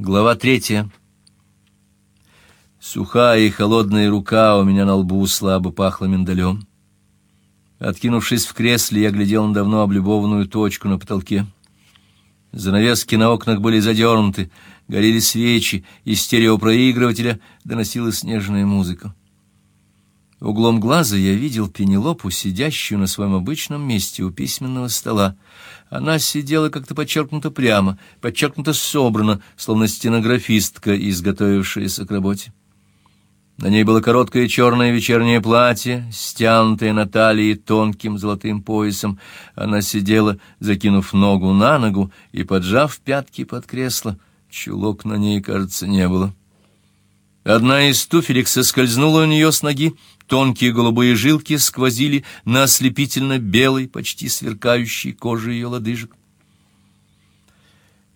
Глава третья. Сухая и холодная рука у меня на лбу слабо пахла миндалем. Откинувшись в кресле, я глядел на давно облюбованную точку на потолке. Занавески на окнах были задернуты, горели свечи, из стереопроигрывателя доносилась снежная музыка. Углом глаза я видел Пенелопу, сидящую на своем обычном месте у письменного стола. Она сидела как-то подчеркнуто прямо, подчеркнуто собрано, словно стенографистка, изготовившаяся к работе. На ней было короткое черное вечернее платье, стянутое на талии тонким золотым поясом. Она сидела, закинув ногу на ногу и поджав пятки под кресло. Чулок на ней, кажется, не было. Одна из туфелек соскользнула у нее с ноги, тонкие голубые жилки сквозили на ослепительно белой, почти сверкающей коже ее лодыжек.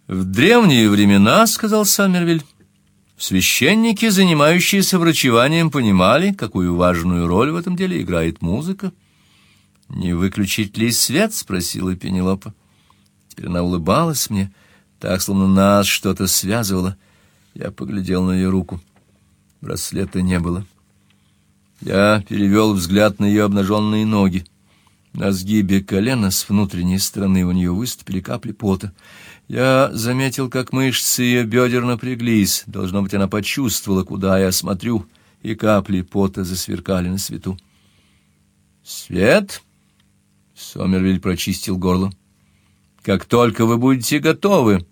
В древние времена, сказал Саммервиль, священники, занимающиеся врачеванием, понимали, какую важную роль в этом деле играет музыка. Не выключить ли свет, спросила Пенелопа. Теперь она улыбалась мне, так словно нас что-то связывало. Я поглядел на ее руку. Браслета не было. Я перевел взгляд на ее обнаженные ноги. На сгибе колена с внутренней стороны у нее выступили капли пота. Я заметил, как мышцы ее бедер напряглись. Должно быть, она почувствовала, куда я смотрю, и капли пота засверкали на свету. Свет? Сомервиль прочистил горло. Как только вы будете готовы.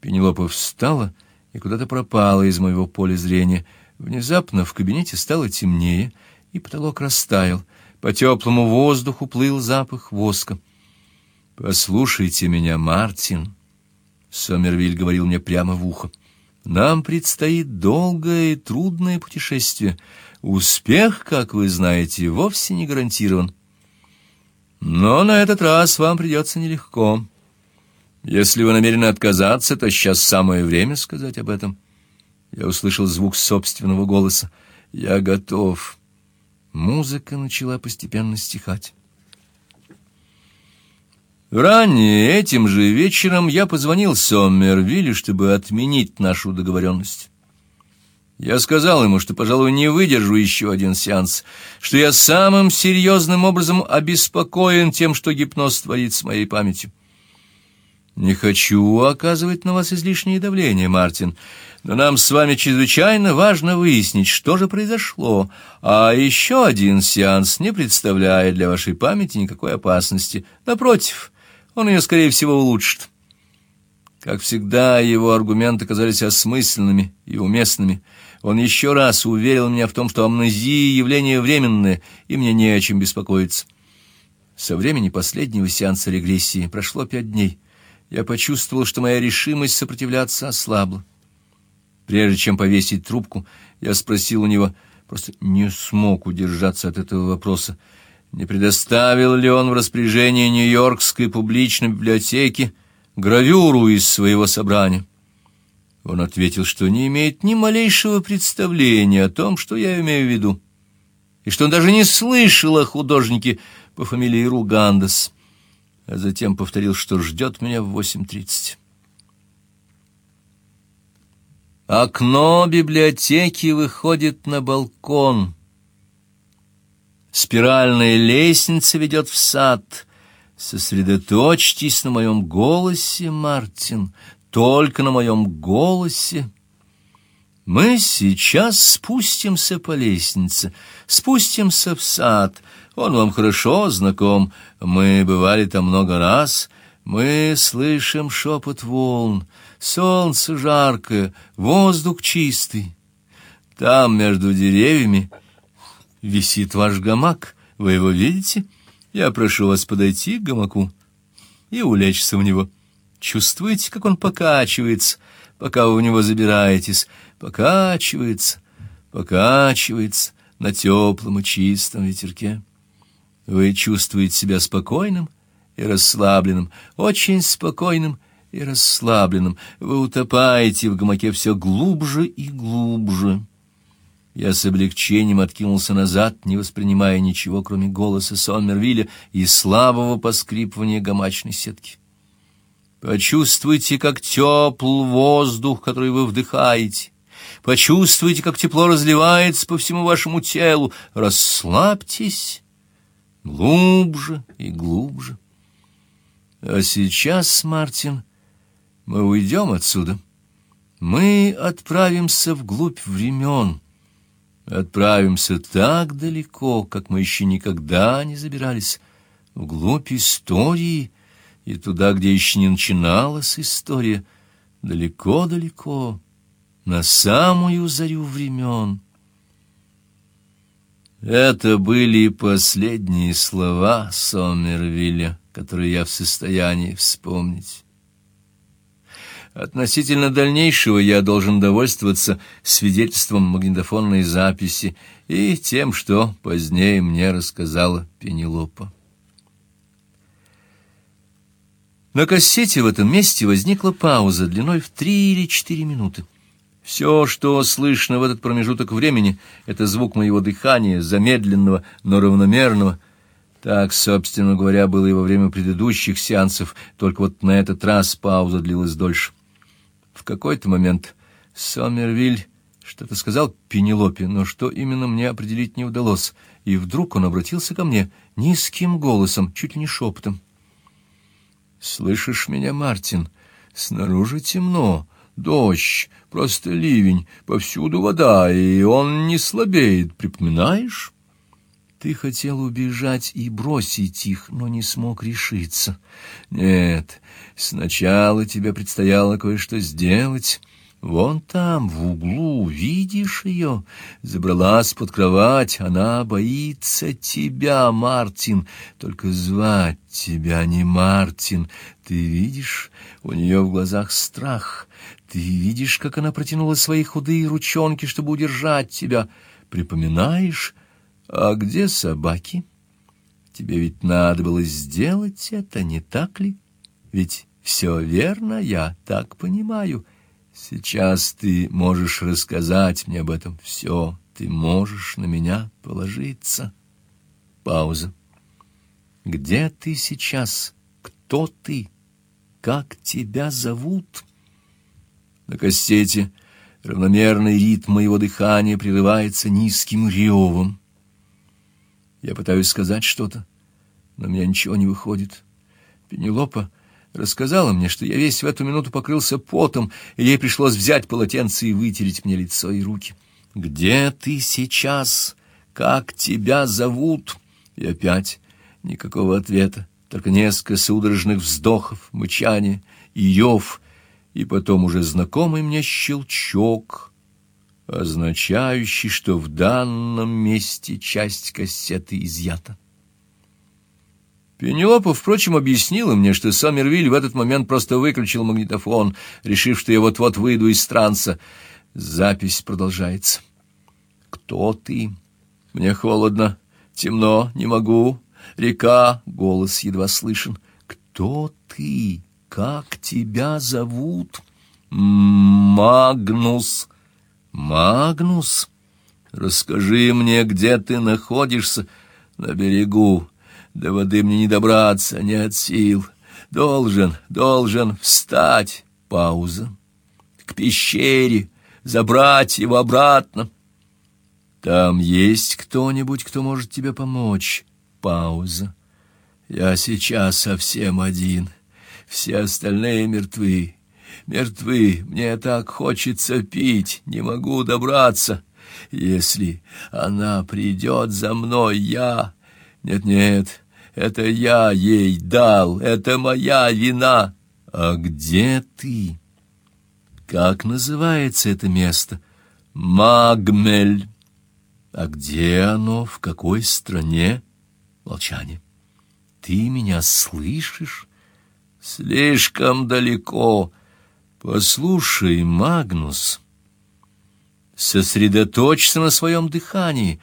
Пенелопа встала и куда-то пропала из моего поля зрения. Внезапно в кабинете стало темнее, и потолок растаял. По теплому воздуху плыл запах воска. Послушайте меня, Мартин, Сомервиль говорил мне прямо в ухо. Нам предстоит долгое и трудное путешествие. Успех, как вы знаете, вовсе не гарантирован. Но на этот раз вам придется нелегко. Если вы намерены отказаться, то сейчас самое время сказать об этом. Я услышал звук собственного голоса. Я готов. Музыка начала постепенно стихать. Ранее этим же вечером я позвонил Соммервиллю, чтобы отменить нашу договоренность. Я сказал ему, что, пожалуй, не выдержу еще один сеанс, что я самым серьезным образом обеспокоен тем, что гипноз творит с моей памятью. Не хочу оказывать на вас излишнее давление, Мартин, но нам с вами чрезвычайно важно выяснить, что же произошло, а еще один сеанс не представляет для вашей памяти никакой опасности. Напротив, он ее, скорее всего, улучшит. Как всегда, его аргументы казались осмысленными и уместными. Он еще раз уверил меня в том, что амнезия явление временное, и мне не о чем беспокоиться. Со времени последнего сеанса регрессии прошло пять дней я почувствовал, что моя решимость сопротивляться ослабла. Прежде чем повесить трубку, я спросил у него, просто не смог удержаться от этого вопроса, не предоставил ли он в распоряжение Нью-Йоркской публичной библиотеки гравюру из своего собрания. Он ответил, что не имеет ни малейшего представления о том, что я имею в виду, и что он даже не слышал о художнике по фамилии Ругандес а затем повторил, что ждет меня в восемь тридцать. Окно библиотеки выходит на балкон. Спиральная лестница ведет в сад. Сосредоточьтесь на моем голосе, Мартин, только на моем голосе. Мы сейчас спустимся по лестнице, спустимся в сад. Он вам хорошо знаком, мы бывали там много раз. Мы слышим шепот волн, солнце жаркое, воздух чистый. Там между деревьями висит ваш гамак. Вы его видите? Я прошу вас подойти к гамаку и улечься в него. Чувствуете, как он покачивается, пока вы в него забираетесь? Покачивается, покачивается на теплом и чистом ветерке. Вы чувствуете себя спокойным и расслабленным, очень спокойным и расслабленным. Вы утопаете в гамаке все глубже и глубже. Я с облегчением откинулся назад, не воспринимая ничего, кроме голоса Соммервилля и слабого поскрипывания гамачной сетки. Почувствуйте, как тепл воздух, который вы вдыхаете. Почувствуйте, как тепло разливается по всему вашему телу. Расслабьтесь глубже и глубже. А сейчас, Мартин, мы уйдем отсюда. Мы отправимся вглубь времен. Отправимся так далеко, как мы еще никогда не забирались, вглубь истории и туда, где еще не начиналась история, далеко-далеко, на самую зарю времен. Это были последние слова Сомервилля, которые я в состоянии вспомнить. Относительно дальнейшего я должен довольствоваться свидетельством магнитофонной записи и тем, что позднее мне рассказала Пенелопа. На кассете в этом месте возникла пауза длиной в три или четыре минуты. Все, что слышно в этот промежуток времени, это звук моего дыхания, замедленного, но равномерного. Так, собственно говоря, было и во время предыдущих сеансов, только вот на этот раз пауза длилась дольше. В какой-то момент Сомервиль что-то сказал Пенелопе, но что именно мне определить не удалось, и вдруг он обратился ко мне низким голосом, чуть ли не шепотом. «Слышишь меня, Мартин? Снаружи темно, дождь, просто ливень, повсюду вода, и он не слабеет, припоминаешь?» Ты хотел убежать и бросить их, но не смог решиться. Нет, сначала тебе предстояло кое-что сделать. Вон там, в углу, видишь ее? Забралась под кровать, она боится тебя, Мартин. Только звать тебя не Мартин. Ты видишь, у нее в глазах страх. Ты видишь, как она протянула свои худые ручонки, чтобы удержать тебя. Припоминаешь, а где собаки? Тебе ведь надо было сделать это, не так ли? Ведь все верно, я так понимаю. Сейчас ты можешь рассказать мне об этом все. Ты можешь на меня положиться. Пауза. Где ты сейчас? Кто ты? Как тебя зовут? На кассете равномерный ритм моего дыхания прерывается низким ревом. Я пытаюсь сказать что-то, но у меня ничего не выходит. Пенелопа рассказала мне, что я весь в эту минуту покрылся потом, и ей пришлось взять полотенце и вытереть мне лицо и руки. «Где ты сейчас? Как тебя зовут?» И опять никакого ответа, только несколько судорожных вздохов, мычания и рев, и потом уже знакомый мне щелчок — означающий, что в данном месте часть кассеты изъята. Пенелопа, впрочем, объяснила мне, что Сомервиль в этот момент просто выключил магнитофон, решив, что я вот-вот выйду из транса. Запись продолжается. «Кто ты? Мне холодно, темно, не могу. Река, голос едва слышен. Кто ты? Как тебя зовут?» «Магнус». Магнус, расскажи мне, где ты находишься на берегу. До воды мне не добраться, нет сил. Должен, должен встать. Пауза. К пещере, забрать его обратно. Там есть кто-нибудь, кто может тебе помочь. Пауза. Я сейчас совсем один. Все остальные мертвы мертвы. Мне так хочется пить, не могу добраться. Если она придет за мной, я... Нет-нет, это я ей дал, это моя вина. А где ты? Как называется это место? Магмель. А где оно, в какой стране? Молчание. Ты меня слышишь? Слишком далеко. Послушай, Магнус, сосредоточься на своем дыхании,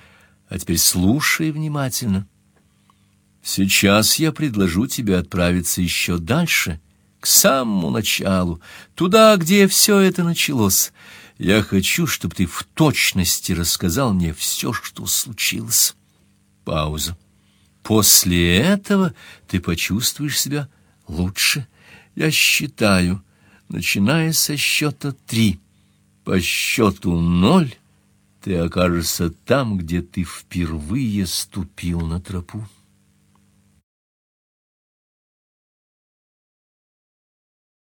а теперь слушай внимательно. Сейчас я предложу тебе отправиться еще дальше, к самому началу, туда, где все это началось. Я хочу, чтобы ты в точности рассказал мне все, что случилось. Пауза. После этого ты почувствуешь себя лучше, Я считаю, начиная со счета три. По счету ноль ты окажешься там, где ты впервые ступил на тропу.